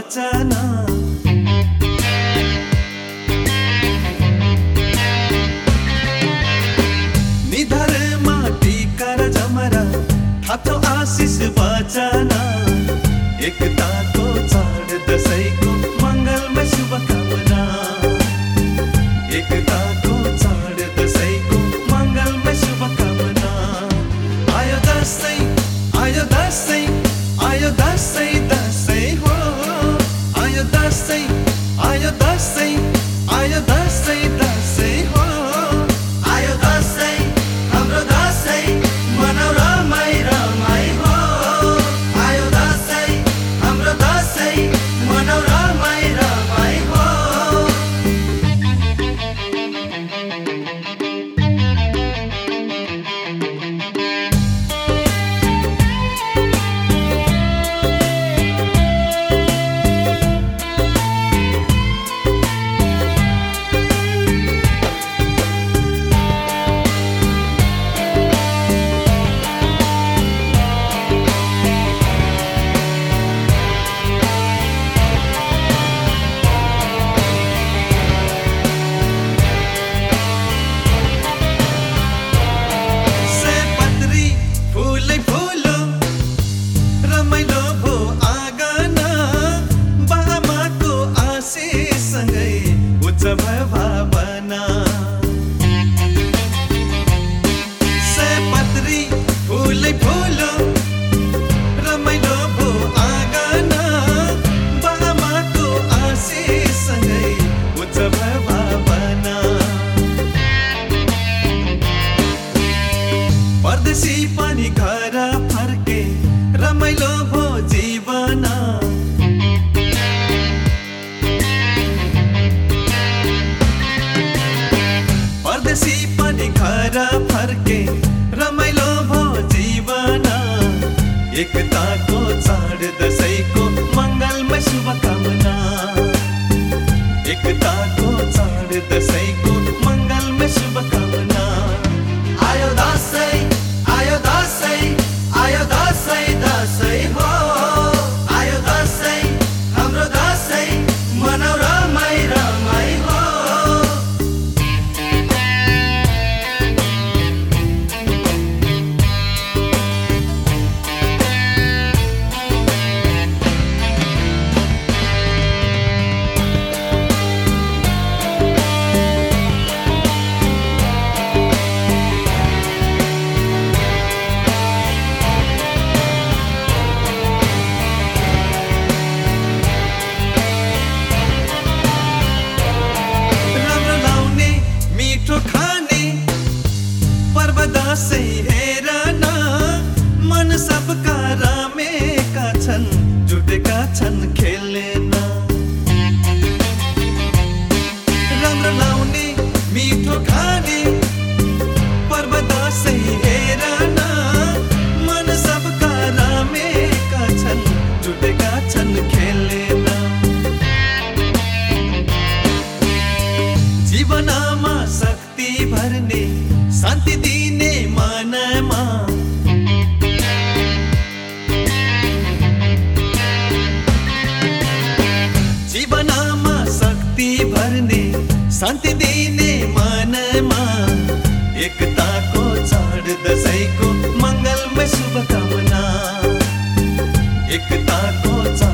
चना निधर माटी कर जमरा हाथों आशीष एक एकता फेरि घर फर्के रमाइलो भो जीवन। एकताको चाड दसैँको मङ्गलमय शुभकामना। एकताको चाड दसैँको जुटेका छन् खेलेन। राम्रो लाउने मिठो खाने पर्वदासै शान्ति दिने मनमा एकताको चाड दसैँको मङ्गलमय शुभकामना। एकताको चाड